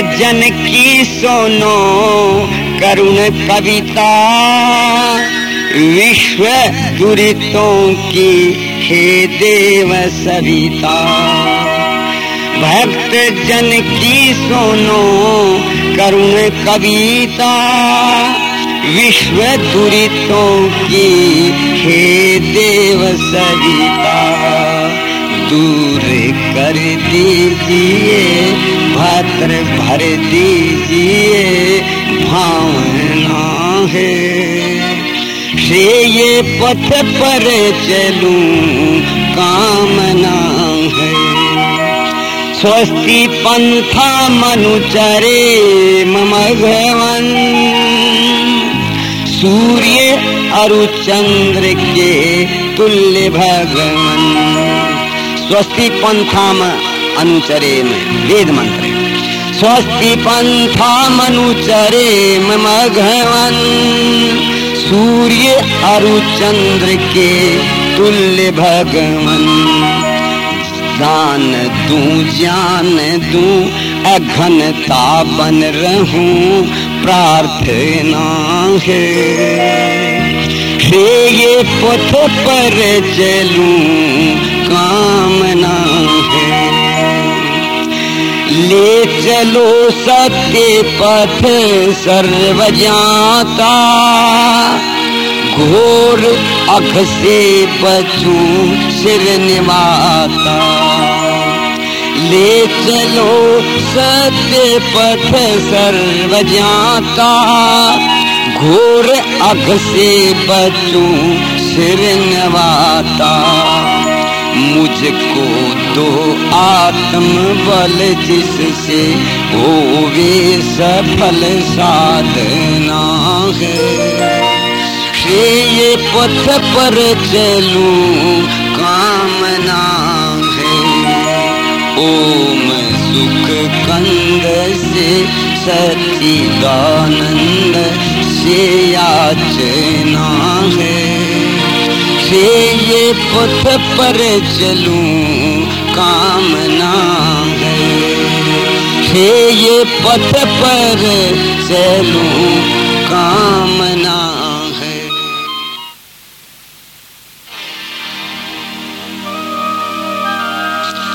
जन की सोनो, करुण कविता। विश्व दुरितों की हे देव सविता। भक्त जन की सोनो, करुण कविता। विश्व दुरितों की हे देव सविता। दूर कर दीजिए भद्र भर दीजिए, भावना है। से ये पथ पर चलूँ, कामना है। स्वस्ति पंथा मनुचरे मम भवन। सूर्य अरु चंद्र के तुल्य भगवन। स्वस्ति पंथाम अनुचरे में वेद मंत्र स्वस्ति पंथा मनुचरे मम भगवन सूर्य अरु चंद्र के तुल्य भगवन। दान दू, ज्ञान दू अघनता बन रहूँ, प्रार्थना है। हे ये पथ पर चलूँ कामना है। ले चलो सत्य पथ सर्व जाता घोर अख से बचू सिर निवाता। ले चलो सत्य पथ सर्व जाता घोर अख से बचू सिर नवाता। मुझको दो आत्म बल जिससे होवे सफल साधना है। ये पथ पर चलूँ, कामना है। ओम सुख कंद से सचिदानंद से याचना है। से ये पथ पर चलूँ कामना है। से ये पथ पर चलूँ कामना है।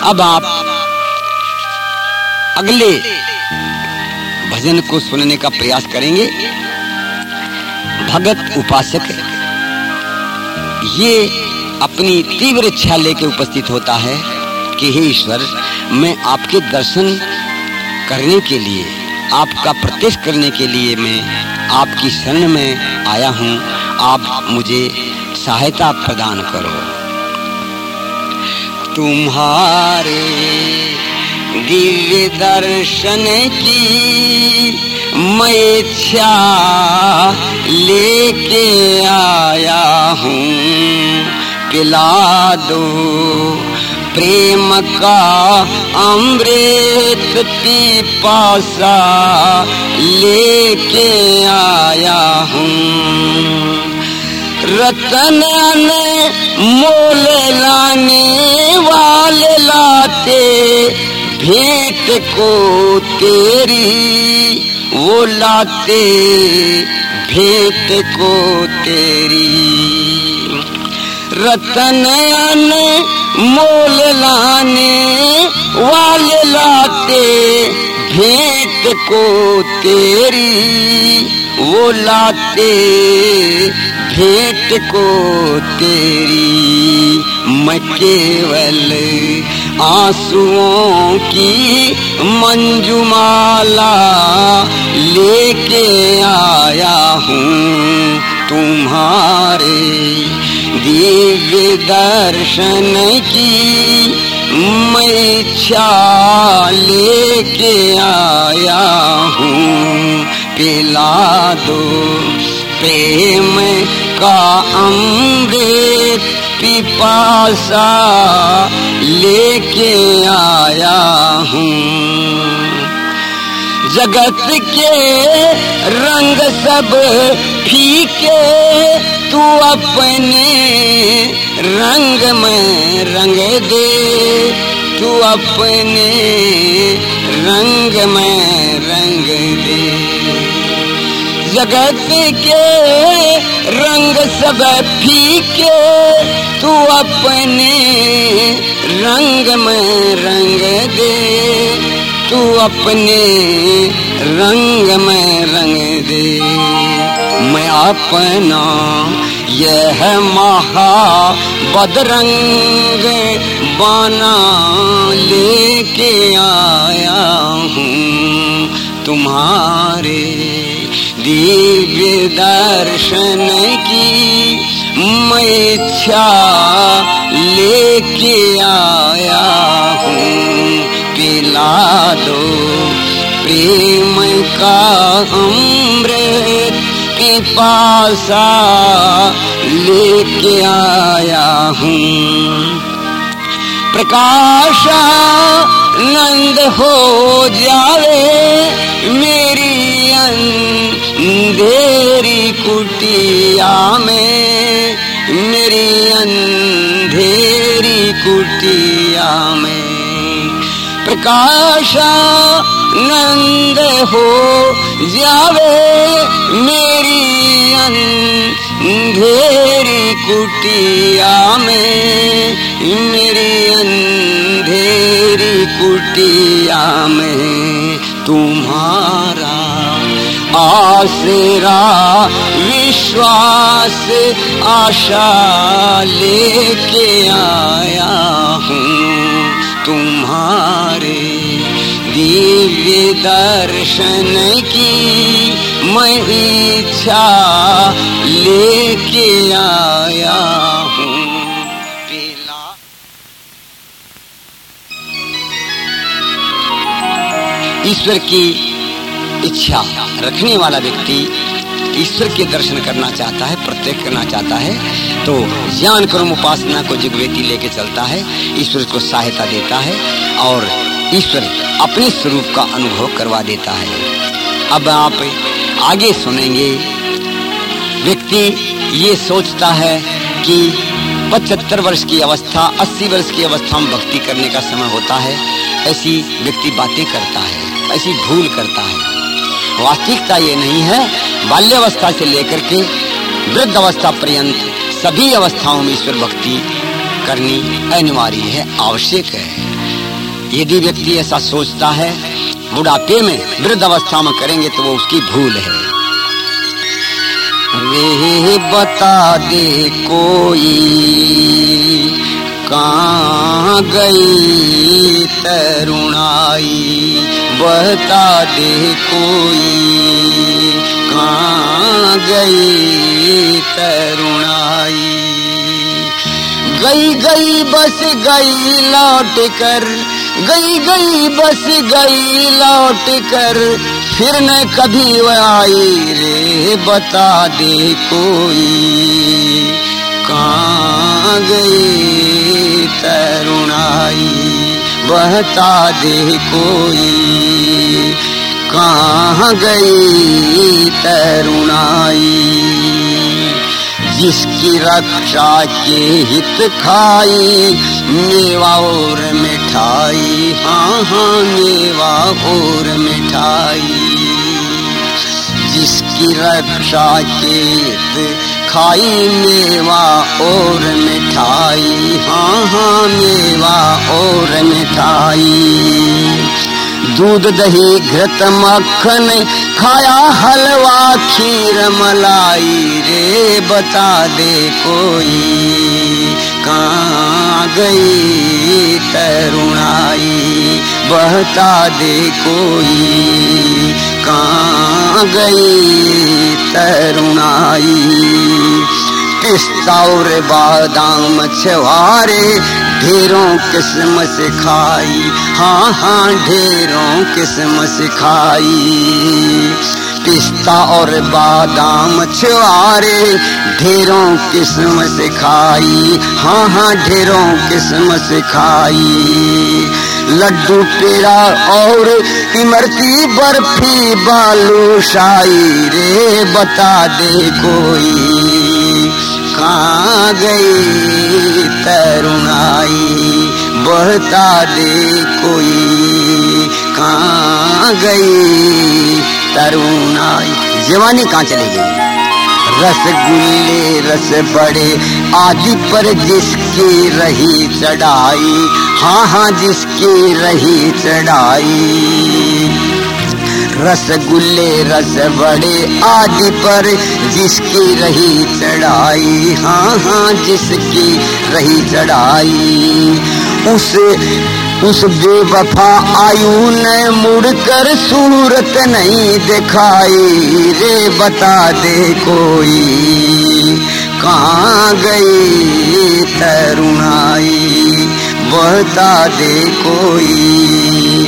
अब आप अगले भजन को सुनने का प्रयास करेंगे। भगत उपासक ये अपनी तीव्र इच्छा लेके उपस्थित होता है कि हे ईश्वर, मैं आपके दर्शन करने के लिए, आपका प्रत्यक्ष करने के लिए मैं आपकी शरण में आया हूँ। आप मुझे सहायता प्रदान करो। तुम्हारे दिव्य दर्शन की मैं लेके आया हूँ। पिला दो प्रेम का अमृत पिपासा लेके आया हूँ। रतन मोल लाने वाले लाते भेंट को तेरी, वो लाते भेंट को तेरी। रतन अन मोल लाने वाले लाते भेंट को तेरी, वो लाते भेंट को तेरी, मैं केवल आंसुओं की मंजुमाला लेके आया हूँ। तुम्हारे दिव्य दर्शन की मैं इच्छा लेके आया हूँ। पिला दो प्रेम का अमृत पिपासा लेके आया हूँ। जगत के रंग सब फीके, तू अपने रंग में रंग दे। तू अपने रंग में रंग दे। जगत के, रंग सब फीके। तू अपने रंग में रंग दे। तू अपने रंग में रंग दे। मैं अपना यह महा बदरंग बाना लेके आया हूँ। तुम्हारे दिव्य दर्शन की मैं इच्छा लेके आया हूँ। पिला दो प्रेम का अमृत पिपासा लेके आया हूँ। प्रकाश नंद हो जावे मेरी अंधेरी कुटिया में, मेरी अंधेरी कुटिया में प्रकाशा नंद हो जावे मेरी अंधेरी कुटिया में, मेरी अंधेरी कुटिया में। आसरा विश्वास, आशा लेके आया हूँ तुम्हारे दिव्य दर्शन की मैं इच्छा लेके आया हूँ। ईश्वर की इच्छा। रखने वाला व्यक्ति ईश्वर के दर्शन करना चाहता है प्रत्यक्ष करना चाहता है तो ज्ञान कर्म उपासना को जगवेती लेके चलता है, ईश्वर को सहायता देता है और ईश्वर अपने स्वरूप का अनुभव करवा देता है। अब आप आगे सुनेंगे, व्यक्ति ये सोचता है कि पचहत्तर वर्ष की अवस्था, अस्सी वर्ष की अवस्था में भक्ति करने का समय होता है, ऐसी व्यक्ति बातें करता है, ऐसी भूल करता है। वास्तविकता ये नहीं है, बाल्यावस्था से लेकर के वृद्ध अवस्था पर्यंत सभी अवस्थाओं में ईश्वर भक्ति करनी अनिवार्य है, आवश्यक है। यदि व्यक्ति ऐसा सोचता है, बुढ़ापे में वृद्ध अवस्था में करेंगे तो वो उसकी भूल है। रे बता दे कोई कहाँ गई तरुणाई? बता दे कोई। कहाँ गई तरुणाई? गई गई बस गई लौट कर। गई गई बस गई लौट कर। फिर न कभी वह आई रे, बता दे कोई। कहाँ गई तरुणाई बता दे कोई। कहाँ गई तरुणाई? जिसकी रक्षा के हित खाई, मेवा और मिठाई। हाँ हाँ मेवा और मिठाई। जिसकी रक्षा के हित खाई मेवा और मिठाई। हाँ हाँ मेवा और मिठाई। दूध, दही, घृत, मक्खन, खाया हलवा, खीर, मलाई, रे, बता दे कोई। कहाँ गई तरुणाई बता दे कोई। कहाँ गई तरुणाई। पिस्ता और बादाम छवारे ढेरों किस्म सिखाई। हाँ हाँ ढेरों किस्म सिखाई। पिस्ता और बादाम छुआरे ढेरों किस्म सिखाई। हाँ हाँ ढेरों किस्म से खाई लड्डू पेड़ा और इमरती बर्फ़ी बालू शाही रे बता दे कोई कहाँ गई तरुणाई, बता दे कोई कहाँ गई तरुणाई। जवानी कहाँ चली गई? रसगुल्ले रस बड़े आदि पर जिसकी रही चढ़ाई। हाँ हाँ जिसकी रही चढ़ाई। रसगुल्ले रस बड़े आदि पर जिसकी रही चढ़ाई। हाँ हाँ जिसकी रही चढ़ाई। उस उस बेवफा आयु ने मुड़कर सूरत नहीं दिखाई। रे बता दे कोई, कहाँ गई तरुणाई? बता दे कोई,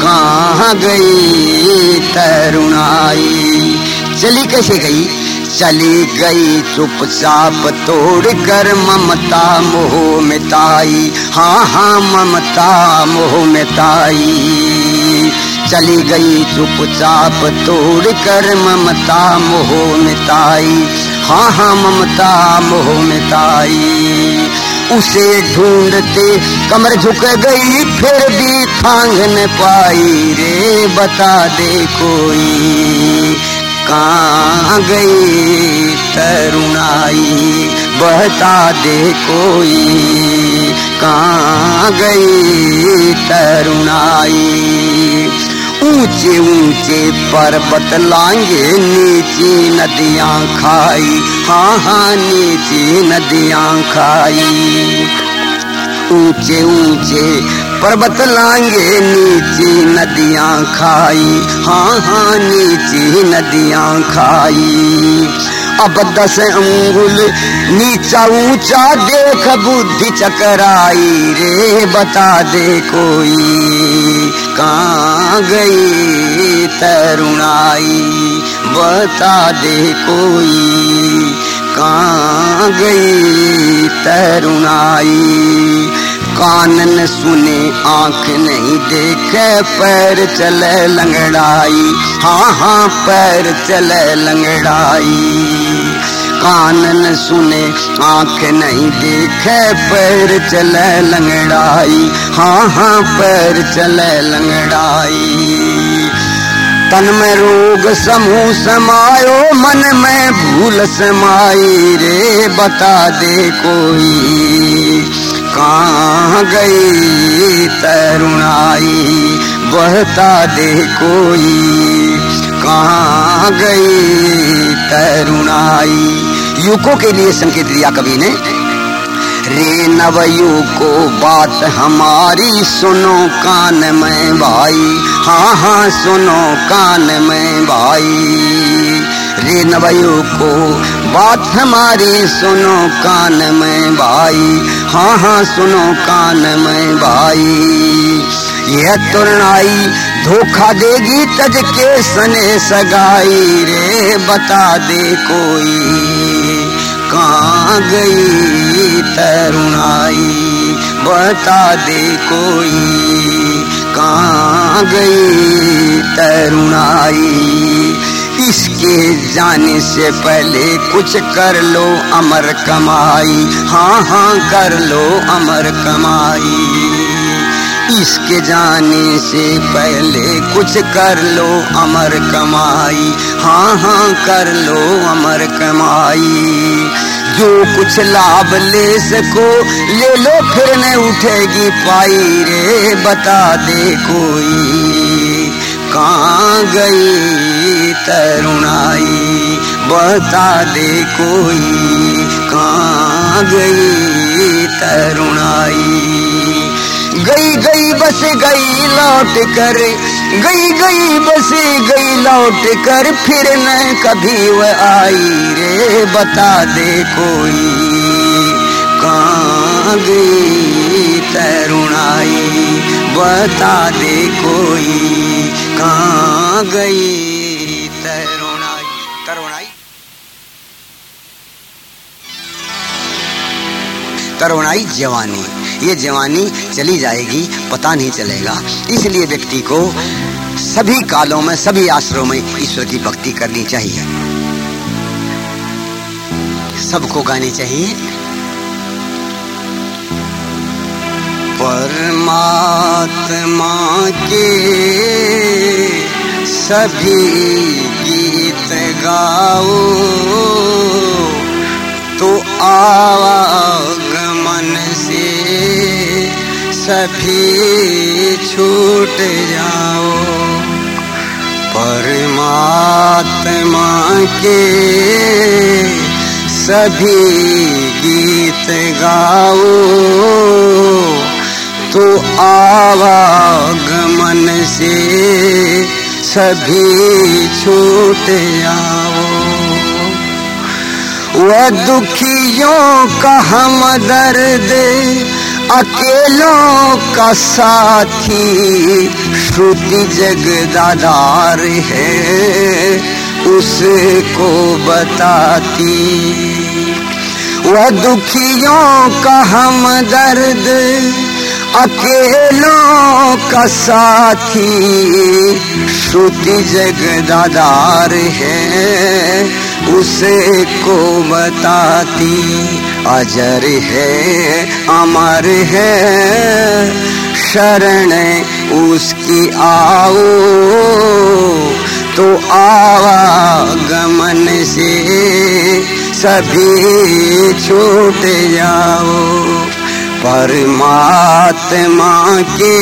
कहाँ गई तरुणाई? चली कैसे गई? चली गई चुपचाप तोड़ कर ममता मोह मिताई हाँ हाँ ममता मोह मिताई चली गई चुपचाप तोड़ कर ममता मोह मिताई हाँ हाँ ममता मोह मिताई उसे ढूंढते कमर झुक गई, फिर भी थांग न पाई। रे, बता दे कोई। कहाँ गई तरुणाई? बता दे कोई। कहाँ गई तरुणाई? ऊँचे ऊँचे पर्वत लांगे नीचे नदियाँ खाई। हाँ हाँ नीचे नदियाँ खाई। ऊँचे ऊँचे पर्वत लांगे नीची नदियाँ खाई। हाँ हाँ नीची नदियाँ खाई। अब दस अंगुल नीचा ऊँचा देख, बुद्धि चकराई रे, बता दे कोई कहाँ गई तरुणाई? बता दे कोई कहाँ गई तरुणाई? कान न सुने, आँख नहीं देखे, पैर चले लंगड़ाई। हाँ हाँ पैर चले लंगड़ाई। कान न सुने, आँख नहीं देखे, पैर चले लंगड़ाई। हाँ हाँ पैर चले लंगड़ाई। तन में रोग समूह समायो, मन में भूल समाई रे, बता दे कोई। कहाँ गई तरुणाई? बहता दे कोई। कहाँ गई तरुणाई? युगों के लिए संकेत दिया कवि ने। रे नवयु को बात हमारी सुनो कान में भाई। हाँ हाँ सुनो कान में भाई। रे नवयु को बात हमारी सुनो कान में भाई। हाँ हाँ सुनो कान में भाई। यह तुरनाई धोखा देगी तज के सने सगाई। रे, बता दे कोई कहाँ गई तरुणाई। बता दे कोई कहाँ गई तरुणाई। इसके जाने से पहले कुछ कर लो अमर कमाई। हाँ हाँ कर लो अमर कमाई। इसके जाने से पहले कुछ कर लो अमर कमाई। हाँ हाँ कर लो अमर कमाई। जो कुछ लाभ ले सको ले लो फिर न उठेगी पाई रे। बता दे कोई। कहाँ गई तरुणाई? बता दे कोई, कहाँ गई तरुणाई? गई गई, बस गई, लौट कर। गई गई, बस गई, लौट कर। फिर न कभी वह आई रे, बता दे कोई, कहाँ गई तरुणाई? बता दे कोई। तरुणाई? जवानी। ये जवानी चली जाएगी, पता नहीं चलेगा। इसलिए व्यक्ति को सभी कालों में, सभी आश्रमों में ईश्वर की भक्ति करनी चाहिए। सबको गानी चाहिए। परमात्मा के सभी गीत गाओ। तो आवागमन से सभी छूट जाओ। परमात्मा के सभी गीत गाओ। तो आवागमन से सभी छूट आओ। वह दुखियों का हम दर्द, अकेलों का साथी, श्रुति जगदादार है, उसको बताती। वह दुखियों का हम दर्द अकेलों का साथी, श्रुति जगदादार है, उसे को बताती अजर है, अमर है। शरण उसकी आओ तो आवागमन से सभी छूट जाओ। परमात्मा के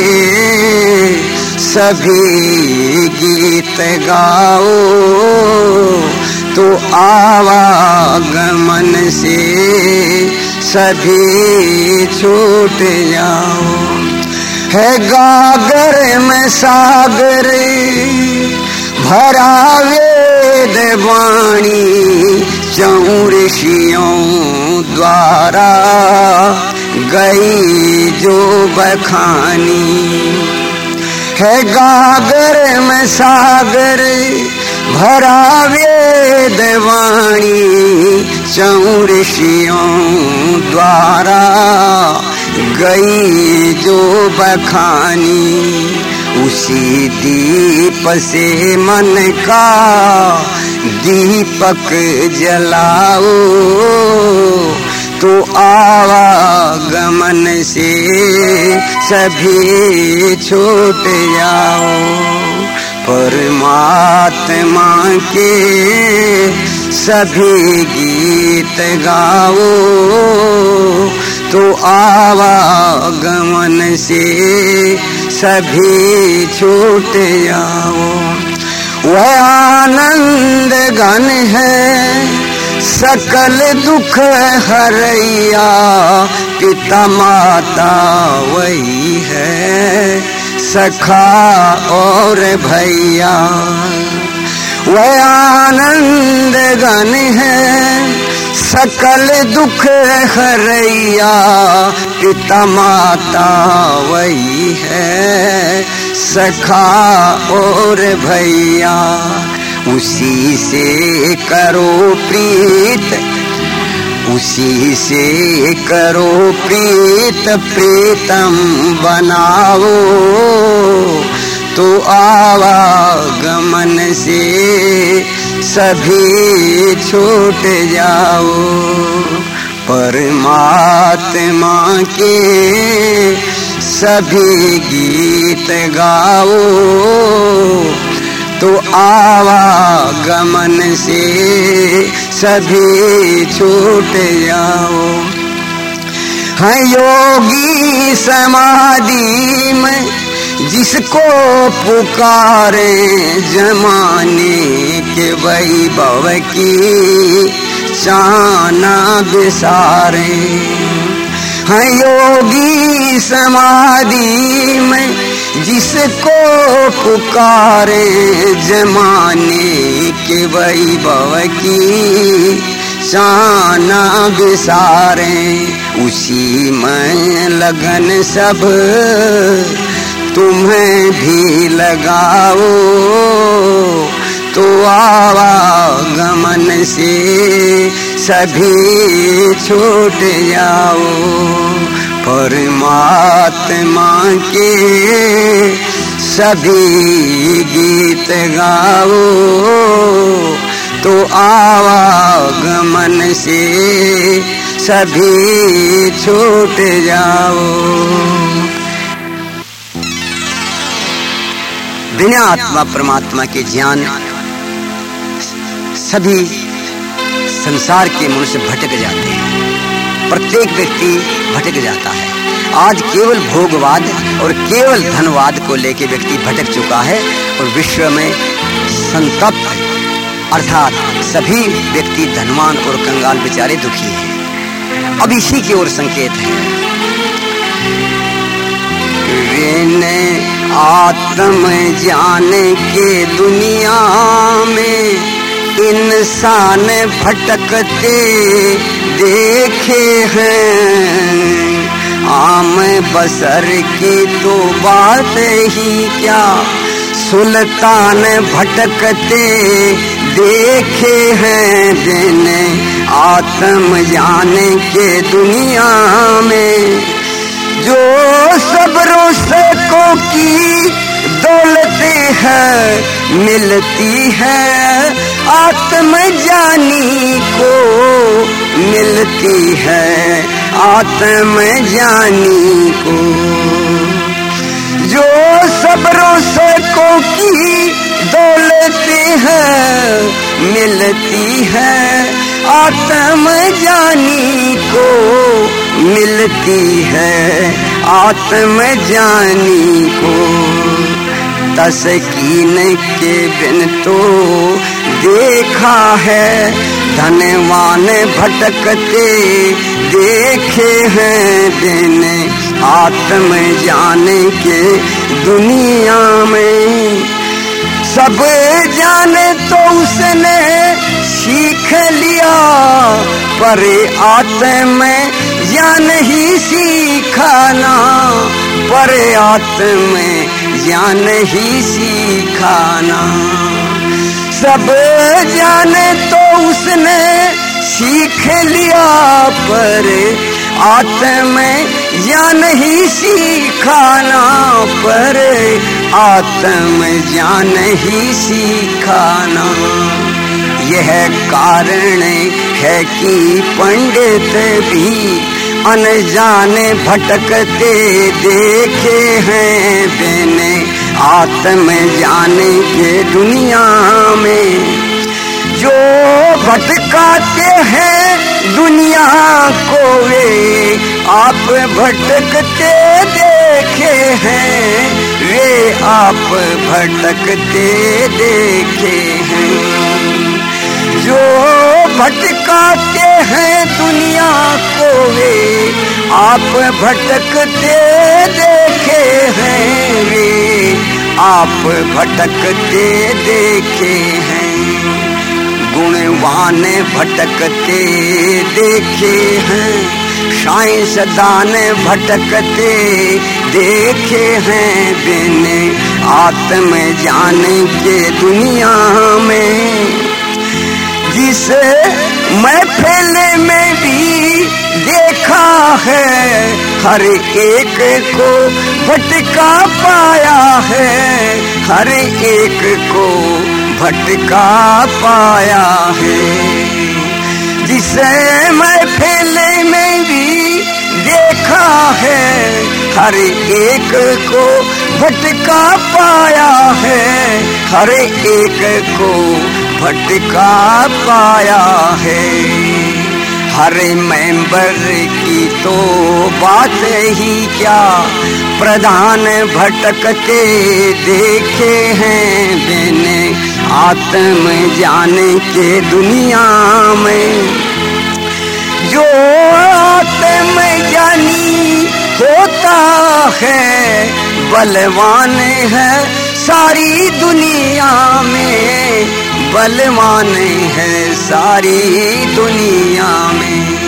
सभी गीत गाओ। तो आवागमन से सभी छूट जाओ। है गागर में सागर भरा वेद वाणी चौऋषियों द्वारा। गई जो बखानी है गागर में सागर भरा वेद वाणी चौऋषियों द्वारा गई जो बखानी उसी दीप से मन का दीपक जलाओ। तो आवागमन से सभी छूट जाओ। परमात्मा के सभी गीत गाओ। तो आवागमन से सभी छूट जाओ। वह आनंद गण है सकल दुख हरैया, पिता माता वही है, सखा और भैया। वह आनंद गण है, सकल दुख हरैया, पिता माता वही है, सखा और भैया। उसी से करो प्रीत, उसी से करो प्रीत, प्रीतम बनाओ। तो आवागमन से सभी छूट जाओ। परमात्मा के सभी गीत गाओ। तो आवागमन से, सभी छूट जाओ। है योगी समाधि में, जिसको पुकारे जमाने के वैभव की चाना बिसारे। है योगी समाधि में जिसको पुकारे जमाने के वैभव की शाना बिसारे, उसी में लगन सब तुम्हें भी लगाओ। तो आवागमन से सभी छूट जाओ। परमात्मा के सभी गीत गाओ तो आवागमन से सभी छूट जाओ। बिना आत्मा परमात्मा के ज्ञान सभी संसार के मनुष्य भटक जाते हैं। प्रत्येक व्यक्ति भटक जाता है। आज केवल भोगवाद और केवल धनवाद को लेकर व्यक्ति भटक चुका है और विश्व में संतप्त अर्थात सभी व्यक्ति धनवान और कंगाल बेचारे दुखी हैं। अब इसी की ओर संकेत है। आत्म जाने के दुनिया में इंसान भटकते देखे हैं। आम बसर की तो बात ही क्या? सुल्तान भटकते देखे हैं दिन आत्म जाने के दुनिया में। जो सबरों से को की दौलते है, मिलती है। आत्म जानी को मिलती है आत्म जानी को। जो सबरों से को की दौलते है, मिलती है। आत्म जानी को मिलती है आत्म जानी को। तस्कीन के बिन तो देखा है। धनवान भटकते देखे हैं दिन आत्म जाने के दुनिया में। सब जाने तो उसने सीख लिया, पर आत्म ज्ञान ही सीखाना, पर आत्म ज्ञान ही सीखाना। सब जाने तो उसने सीख लिया, पर आत्म ज्ञान ही सीखाना, पर आत्म ज्ञान ही सीखाना। यह कारण है कि पंडित भी अनजाने भटकते देखे हैं बेने आत्म जाने के दुनिया में। जो भटकाते हैं दुनिया को वे, आप भटकते देखे हैं, वे आप भटकते देखे हैं। जो भटकाते हैं दुनिया को वे। आप भटकते देखे हैं वे। आप भटकते देखे हैं। गुणवान भटकते देखे हैं। साइंसदान भटकते देखे हैं बिन। आत्म जान के दुनिया में जिसे मैं फैले में भी देखा है, हर एक को भटका पाया है, हर एक को भटका पाया है। जिसे मैं फैले में भी देखा है, हर एक को भटका पाया है, हर एक को भटका पाया है। हर मेंबर की तो बात ही क्या। प्रधान भटकते देखे हैं बिने आत्म जाने के दुनिया में। जो आत्म जानी होता है, बलवान है सारी दुनिया में। बलवान है सारी दुनिया में।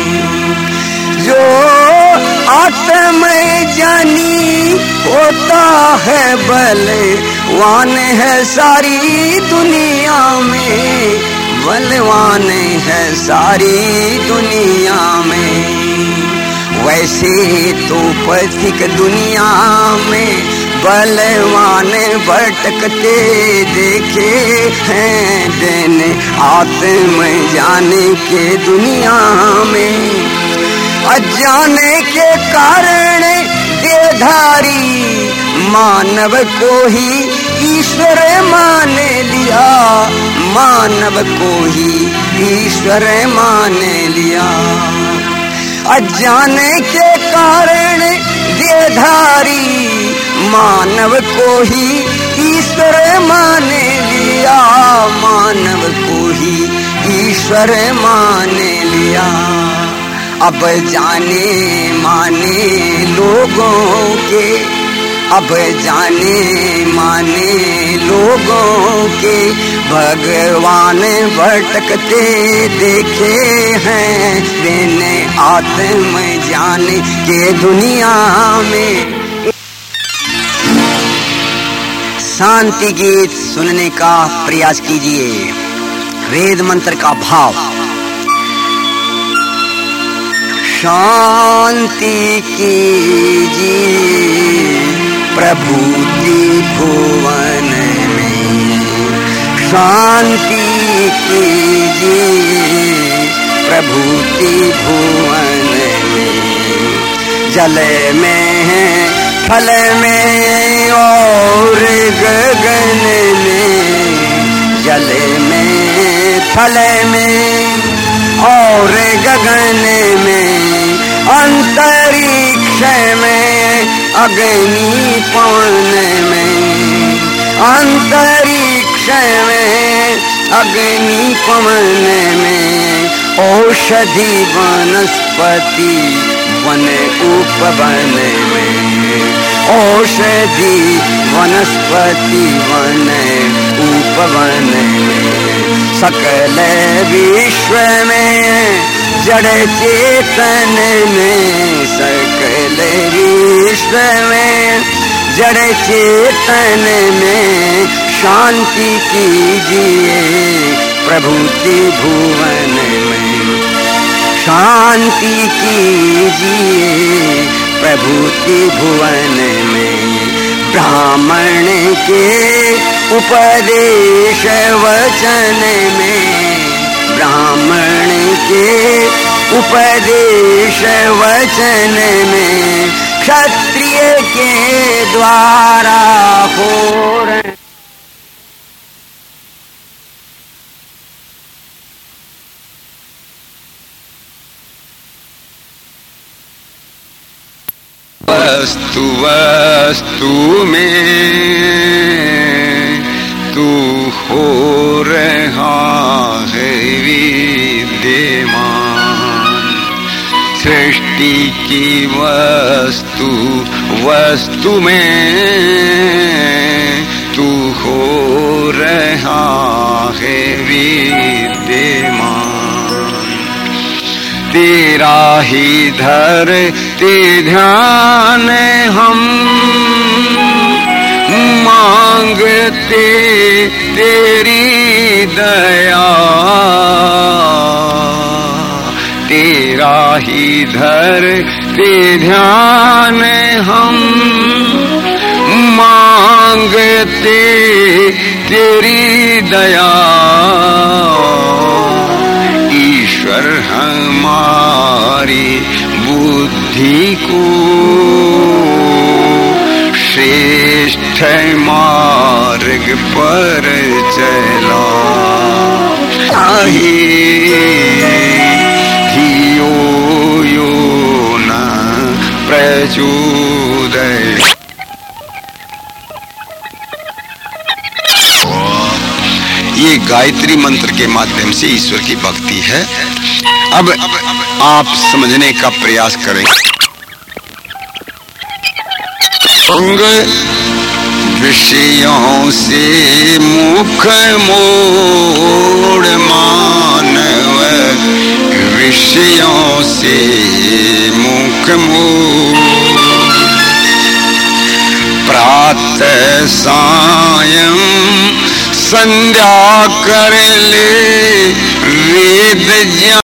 जो आत्म जानी होता है बलवान है सारी दुनिया में। बलवान है सारी दुनिया में। वैसे तो पथिक दुनिया में बलवान भटकते देखे हैं दिन आत्म जाने के दुनिया में। अजाने के कारण देधारी मानव को ही ईश्वर मान लिया। मानव को ही ईश्वर मान लिया। अजाने के कारण देधारी मानव को ही ईश्वर मान लिया। मानव को ही ईश्वर मान लिया। अब जाने माने लोगों के। अब जाने माने लोगों के। भगवान भटकते देखे हैं। देने आत्म जान के दुनिया में। शांति गीत सुनने का प्रयास कीजिए। वेद मंत्र का भाव। शांति कीजिए प्रभु भुवन में। शांति कीजिए प्रभु भुवन में। जल में है फल में और गगन में, जल में, फल में और गगन में, अंतरिक्ष में, अग्नि पवन में, अंतरिक्ष में, अग्नि पवन में, औषधि वनस्पति वन उपवन में। औषधि वनस्पति वन, उपवन। सकल विश्व में, जड़ चेतन में। सकल विश्व में, जड़ चेतन में। शांति कीजिए प्रभुति भुवन में। शांति कीजिए प्रभुति भुवन में ब्राह्मण के उपदेश वचन में ब्राह्मण के उपदेश वचन में क्षत्रिय के द्वारा हो रहे वस्तु वस्तु में तू हो रहा है विद्यमान। सृष्टि की वस्तु वस्तु में तू हो रहा है विद्यमान। तेरा ही धर ते ध्यान हम। मांगते तेरी दया। तेरा ही धर ते ध्यान हम। मांगते तेरी दया। ईश्वर हमारी बुद्धि को श्रेष्ठ मार्ग पर चला। धियो यो न प्रचोदय। ये गायत्री मंत्र के माध्यम से ईश्वर की भक्ति है। अब आप समझने का प्रयास करें अंग विषयों से मुख मोड़ मानव विषयों से मुख मोड़। प्रातः सायं संध्या कर ले वेद ज्ञान